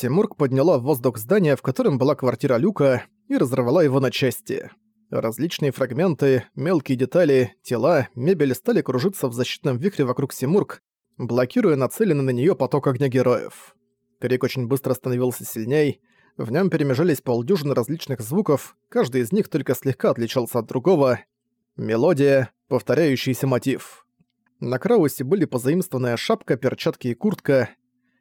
Симург подняла в воздух здание, в котором была квартира Люка, и разорвала его на части. Различные фрагменты, мелкие детали, тела, мебель стали кружиться в защитном вихре вокруг Симург, блокируя нацеленный на неё поток огня героев. Крик очень быстро становился сильней, в нём перемежались полдюжины различных звуков, каждый из них только слегка отличался от другого. Мелодия, повторяющийся мотив. На Краусе были позаимствованная шапка, перчатки и куртка,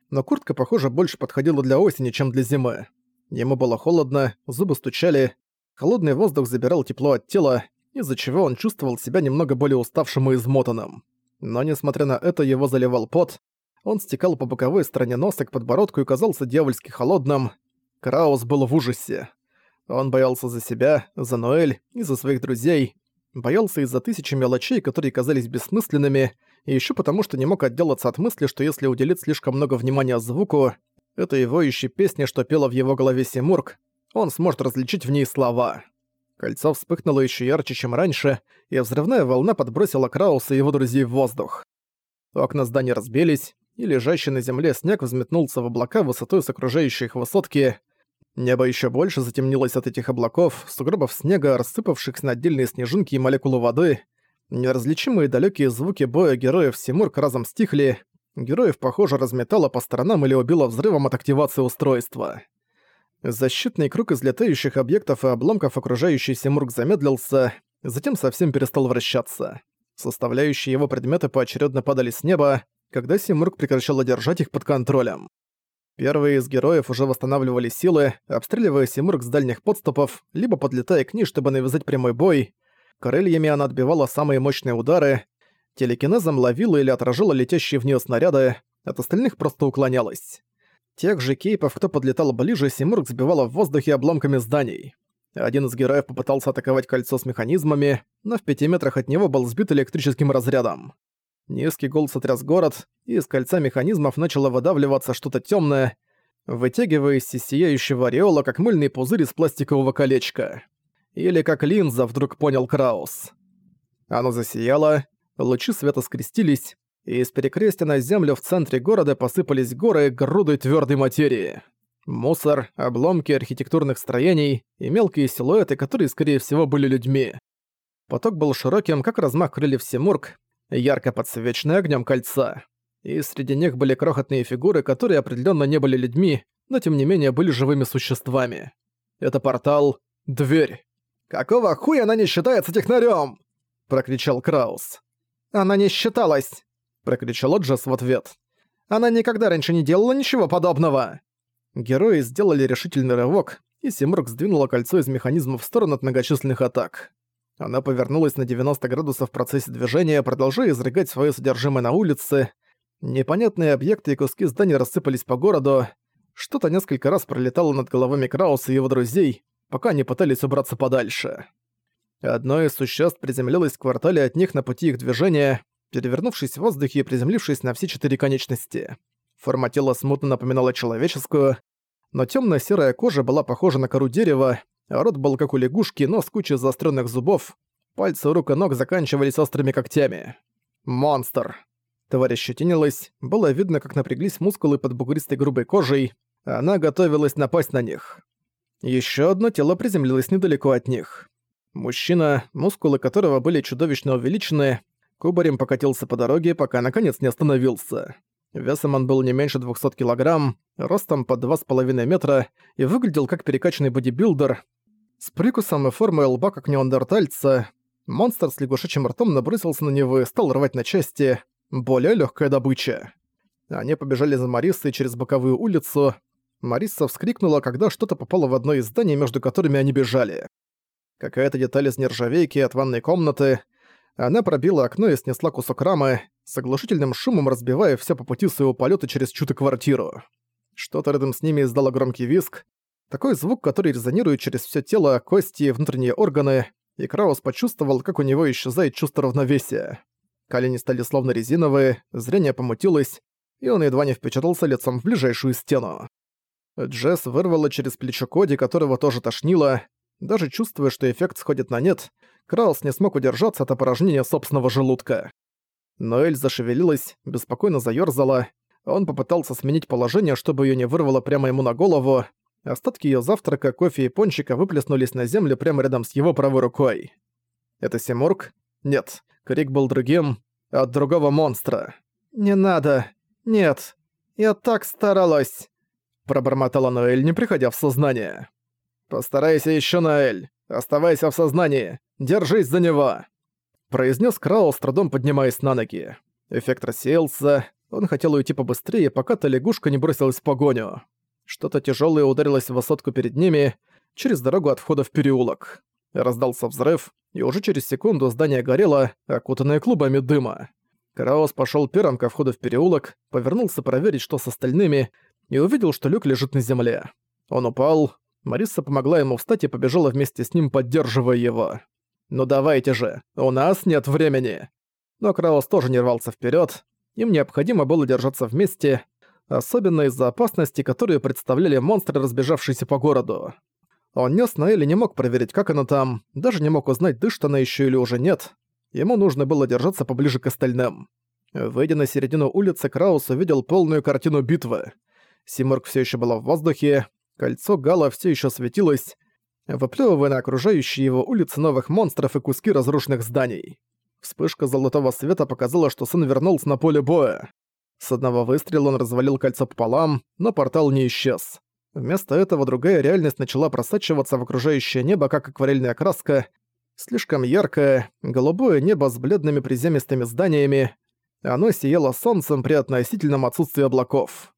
но куртка, похоже, больше подходила для осени, чем для зимы. Ему было холодно, зубы стучали, Холодный воздух забирал тепло от тела, из-за чего он чувствовал себя немного более уставшим и измотанным. Но несмотря на это, его заливал пот. Он стекал по боковой стороне носа к подбородку и казался дьявольски холодным. Краус был в ужасе. Он боялся за себя, за Ноэль и за своих друзей. Боялся из-за тысячи мелочей, которые казались бессмысленными, и ещё потому, что не мог отделаться от мысли, что если уделить слишком много внимания звуку, этой воющей песни, что пела в его голове Симург, он сможет различить в ней слова. Кольцо вспыхнуло еще ярче, чем раньше, и взрывная волна подбросила Крауса и его друзей в воздух. Окна здания разбились, и лежащий на земле снег взметнулся в облака высотой с окружающей их высотки. Небо еще больше затемнилось от этих облаков, сугробов снега, рассыпавшихся на отдельные снежинки и молекулы воды. Неразличимые далекие звуки боя героев Симург разом стихли. Героев, похоже, разметало по сторонам или убило взрывом от активации устройства. Защитный круг из летающих объектов и обломков окружающий Симург замедлился, затем совсем перестал вращаться. Составляющие его предметы поочередно падали с неба, когда Симург прекращал держать их под контролем. Первые из героев уже восстанавливали силы, обстреливая Симург с дальних подступов, либо подлетая к ней, чтобы навязать прямой бой. Крыльями она отбивала самые мощные удары, телекинезом ловила или отражала летящие в нее снаряды, от остальных просто уклонялась. Тех же кейпов, кто подлетал ближе, Симург сбивала в воздухе обломками зданий. Один из героев попытался атаковать кольцо с механизмами, но в пяти метрах от него был сбит электрическим разрядом. Низкий гул сотряс город, и из кольца механизмов начало выдавливаться что-то темное, вытягиваясь из сияющего ореола, как мыльный пузырь из пластикового колечка. Или как линза, вдруг понял Краус. Оно засияло, лучи света скрестились, и из перекрестия на землю в центре города посыпались горы груды твердой материи. Мусор, обломки архитектурных строений и мелкие силуэты, которые, скорее всего, были людьми. Поток был широким, как размах крыльев Симург, ярко подсвеченный огнем кольца. И среди них были крохотные фигуры, которые определенно не были людьми, но тем не менее были живыми существами. Это портал — дверь. «Какого хуя она не считается технарем? прокричал Краус. «Она не считалась!» прокричала Джесс в ответ. «Она никогда раньше не делала ничего подобного!» Герои сделали решительный рывок, и Симург сдвинула кольцо из механизма в сторону от многочисленных атак. Она повернулась на 90 градусов в процессе движения, продолжая изрыгать свое содержимое на улице. Непонятные объекты и куски зданий рассыпались по городу. Что-то несколько раз пролетало над головами Крауса и его друзей, пока они пытались убраться подальше. Одно из существ приземлилось в квартале от них на пути их движения, перевернувшись в воздухе и приземлившись на все четыре конечности. Форма тела смутно напоминала человеческую, но темно серая кожа была похожа на кору дерева, рот был как у лягушки, но с кучей заостренных зубов, пальцы рук и ног заканчивались острыми когтями. Монстр. Тварь ощетинилась, было видно, как напряглись мускулы под бугристой грубой кожей, она готовилась напасть на них. Еще одно тело приземлилось недалеко от них. Мужчина, мускулы которого были чудовищно увеличены, Кубарем покатился по дороге, пока наконец не остановился. Весом он был не меньше 200 килограмм, ростом под 2,5 метра и выглядел как перекачанный бодибилдер. С прикусом и формой лба, как неандертальца, монстр с лягушачьим ртом набросился на него и стал рвать на части. Более легкая добыча. Они побежали за Мариссой через боковую улицу. Марисса вскрикнула, когда что-то попало в одно из зданий, между которыми они бежали. Какая-то деталь из нержавейки от ванной комнаты — она пробила окно и снесла кусок рамы, с оглушительным шумом разбивая все по пути своего полета через чью-то квартиру. Что-то рядом с ними издало громкий визг, такой звук, который резонирует через все тело, кости и внутренние органы, и Краус почувствовал, как у него исчезает чувство равновесия. Колени стали словно резиновые, зрение помутилось, и он едва не впечатался лицом в ближайшую стену. Джесс вырвала через плечо Коди, которого тоже тошнило, даже чувствуя, что эффект сходит на нет, Краус не смог удержаться от опорожнения собственного желудка. Ноэль зашевелилась, беспокойно заёрзала. Он попытался сменить положение, чтобы её не вырвало прямо ему на голову. Остатки её завтрака, кофе и пончика выплеснулись на землю прямо рядом с его правой рукой. Это Симург? Нет, крик был другим, от другого монстра. «Не надо! Нет! Я так старалась!» Пробормотала Ноэль, не приходя в сознание. «Постарайся ещё, Ноэль! Оставайся в сознании! Держись за него!» Произнес Краул, с трудом поднимаясь на ноги. Эффект рассеялся, он хотел уйти побыстрее, пока та лягушка не бросилась в погоню. Что-то тяжелое ударилось в высотку перед ними, через дорогу от входа в переулок. Раздался взрыв, и уже через секунду здание горело, окутанное клубами дыма. Караос пошел первым ко входу в переулок, повернулся проверить, что с остальными, и увидел, что Люк лежит на земле. Он упал, Мариса помогла ему встать и побежала вместе с ним, поддерживая его. «Ну давайте же, у нас нет времени!» Но Краус тоже не рвался вперед. Им необходимо было держаться вместе, особенно из-за опасности, которые представляли монстры, разбежавшиеся по городу. Он нес на Элли не мог проверить, как она там, даже не мог узнать, дышит она еще или уже нет. Ему нужно было держаться поближе к остальным. Выйдя на середину улицы, Краус увидел полную картину битвы. Симург все еще была в воздухе, кольцо Гала все еще светилось, выплевывая на окружающие его улицы новых монстров и куски разрушенных зданий. Вспышка золотого света показала, что сын вернулся на поле боя. С одного выстрела он развалил кольцо пополам, но портал не исчез. Вместо этого другая реальность начала просачиваться в окружающее небо, как акварельная краска. Слишком яркое, голубое небо с бледными приземистыми зданиями. Оно сияло солнцем при относительном отсутствии облаков.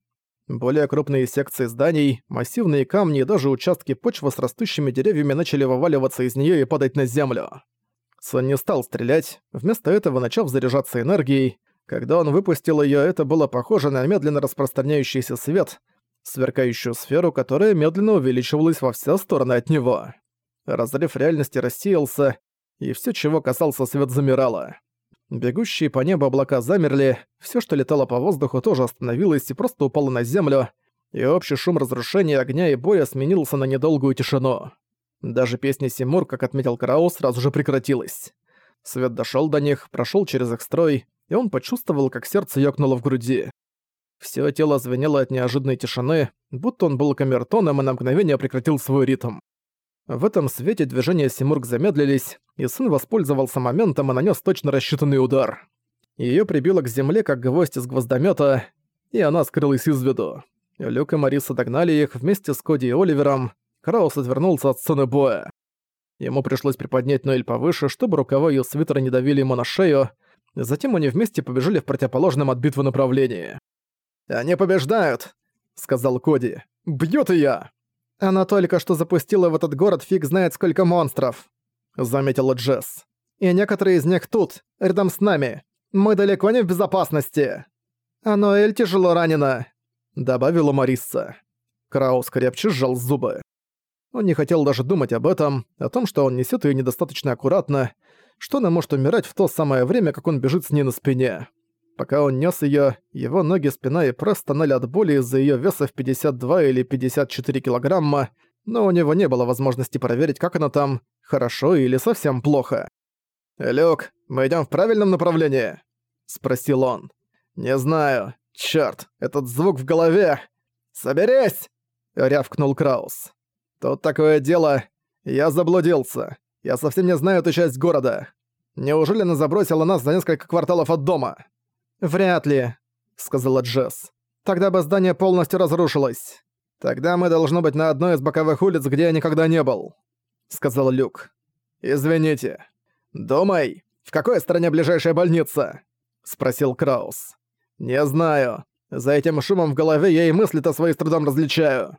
Более крупные секции зданий, массивные камни и даже участки почвы с растущими деревьями начали вываливаться из нее и падать на землю. Сон не стал стрелять, вместо этого начав заряжаться энергией. Когда он выпустил ее, это было похоже на медленно распространяющийся свет, сверкающую сферу, которая медленно увеличивалась во все стороны от него. Разрыв реальности рассеялся, и все, чего касался свет, замирало. Бегущие по небу облака замерли, все, что летало по воздуху, тоже остановилось и просто упало на землю, и общий шум разрушения огня и боя сменился на недолгую тишину. Даже песня Симур, как отметил Карао, сразу же прекратилась. Свет дошёл до них, прошёл через их строй, и он почувствовал, как сердце ёкнуло в груди. Всё тело звенело от неожиданной тишины, будто он был камертоном и на мгновение прекратил свой ритм. В этом свете движения Симург замедлились, и сын воспользовался моментом и нанёс точно рассчитанный удар. Её прибило к земле, как гвоздь из гвоздомёта, и она скрылась из виду. Люк и Мариса догнали их вместе с Коди и Оливером, Краус отвернулся от сцены боя. Ему пришлось приподнять Ноэль повыше, чтобы рукава её свитера не давили ему на шею, затем они вместе побежали в противоположном от битвы направлении. «Они побеждают!» — сказал Коди. «Бьют её!» «Она только что запустила в этот город фиг знает сколько монстров!» — заметила Джесс. «И некоторые из них тут, рядом с нами. Мы далеко не в безопасности!» «А Ноэль тяжело ранена!» — добавила Марисса. Краус крепче сжал зубы. Он не хотел даже думать об этом, о том, что он несет ее недостаточно аккуратно, что она может умирать в то самое время, как он бежит с ней на спине. Пока он нес ее, его ноги, спина и пресс стонали от боли из-за ее веса в 52 или 54 килограмма, но у него не было возможности проверить, как она там, хорошо или совсем плохо. «Люк, мы идем в правильном направлении?» — спросил он. «Не знаю. Чёрт, этот звук в голове!» «Соберись!» — рявкнул Краус. «Тут такое дело. Я заблудился. Я совсем не знаю эту часть города. Неужели она забросила нас за несколько кварталов от дома?» «Вряд ли», — сказала Джесс. «Тогда бы здание полностью разрушилось. Тогда мы должны быть на одной из боковых улиц, где я никогда не был», — сказал Люк. «Извините. Думай, в какой стране ближайшая больница?» — спросил Краус. «Не знаю. За этим шумом в голове я и мысли-то свои с трудом различаю.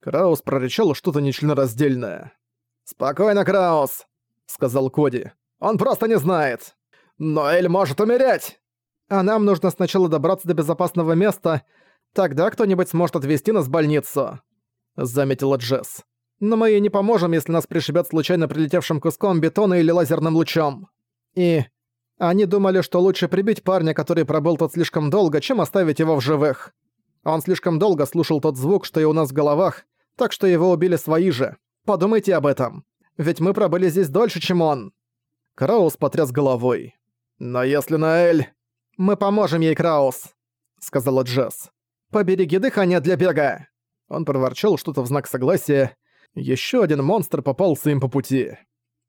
Краус прорычал что-то нечленораздельное. «Спокойно, Краус!» — сказал Коди. «Он просто не знает! Но Эль может умереть!» «А нам нужно сначала добраться до безопасного места, тогда кто-нибудь сможет отвезти нас в больницу», — заметила Джесс. «Но мы ей не поможем, если нас пришибет случайно прилетевшим куском бетона или лазерным лучом. И они думали, что лучше прибить парня, который пробыл тут слишком долго, чем оставить его в живых. Он слишком долго слушал тот звук, что и у нас в головах, так что его убили свои же. Подумайте об этом. Ведь мы пробыли здесь дольше, чем он». Краус потряс головой. «Но если Наэль...» «Мы поможем ей, Краус», — сказала Джесс. «Побереги дыхание для бега!» Он проворчал что-то в знак согласия. Еще один монстр попался им по пути.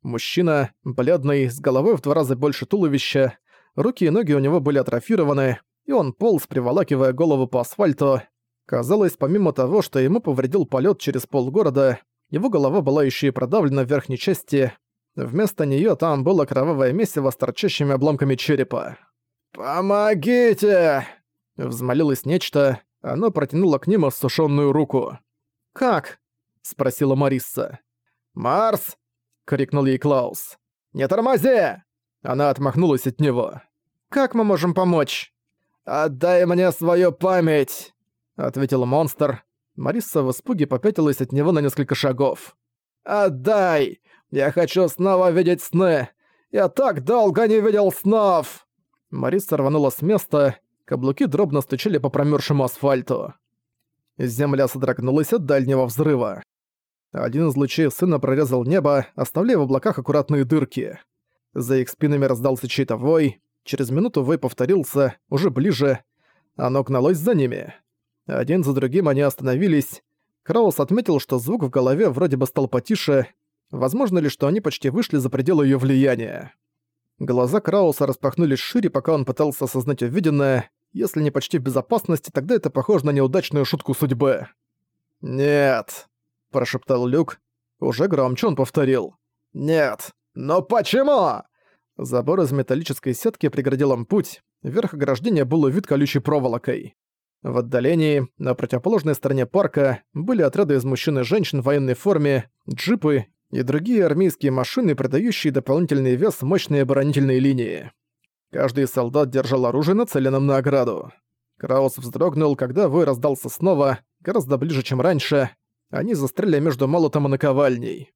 Мужчина, бледный, с головой в два раза больше туловища, руки и ноги у него были атрофированы, и он полз, приволакивая голову по асфальту. Казалось, помимо того, что ему повредил полет через полгорода, его голова была еще и продавлена в верхней части. Вместо нее там было кровавое месиво с торчащими обломками черепа. «Помогите!» Взмолилось нечто, оно протянуло к ним осушенную руку. «Как?» — спросила Марисса. «Марс!» — крикнул ей Клаус. «Не тормози!» Она отмахнулась от него. «Как мы можем помочь?» «Отдай мне свою память!» — ответил монстр. Марисса в испуге попятилась от него на несколько шагов. «Отдай! Я хочу снова видеть сны! Я так долго не видел снов!» Марисса рванула с места, каблуки дробно стучали по промёрзшему асфальту. Земля содрогнулась от дальнего взрыва. Один из лучей сына прорезал небо, оставляя в облаках аккуратные дырки. За их спинами раздался чей-то вой. Через минуту вой повторился, уже ближе. Оно гналось за ними. Один за другим они остановились. Краус отметил, что звук в голове вроде бы стал потише. Возможно ли, что они почти вышли за пределы её влияния? Глаза Крауса распахнулись шире, пока он пытался осознать увиденное. Если не почти в безопасности, тогда это похоже на неудачную шутку судьбы. «Нет», – прошептал Люк. Уже громче он повторил. «Нет! Но почему?» Забор из металлической сетки преградил им путь. Верх ограждения был увит колючей проволокой. В отдалении, на противоположной стороне парка, были отряды из мужчин и женщин в военной форме, джипы и другие армейские машины, придающие дополнительный вес мощной оборонительной линии. Каждый солдат держал оружие нацеленным на ограду. Краус вздрогнул, когда вой раздался снова, гораздо ближе, чем раньше. Они застряли между молотом и наковальней.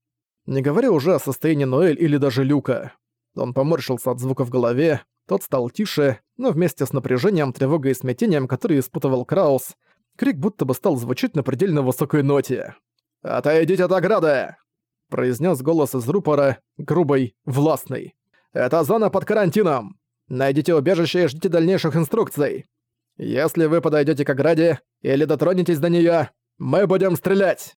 Не говоря уже о состоянии Ноэль или даже Люка. Он поморщился от звука в голове, тот стал тише, но вместе с напряжением, тревогой и смятением, которые испытывал Краус, крик будто бы стал звучать на предельно высокой ноте. «Отойдите от ограды!» произнес голос из рупора, грубый, властный. «Это зона под карантином! Найдите убежище и ждите дальнейших инструкций. Если вы подойдете к ограде или дотронетесь до нее, мы будем стрелять!»